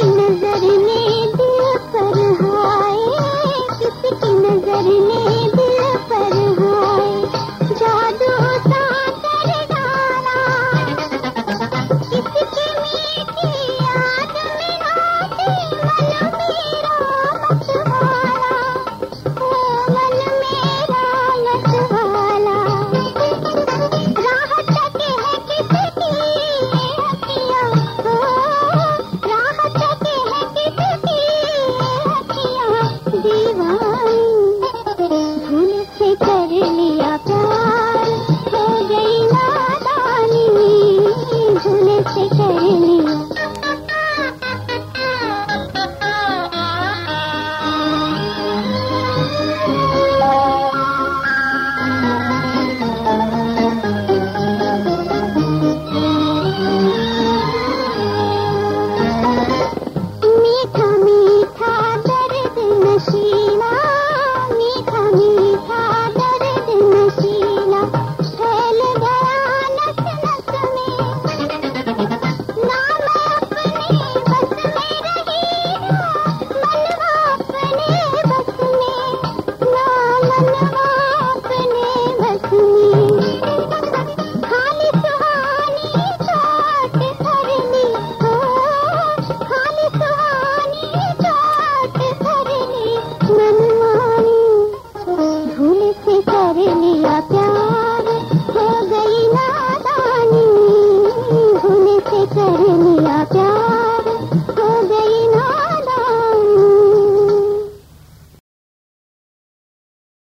नज़र में दिल पर हाय किसकी नज़र में?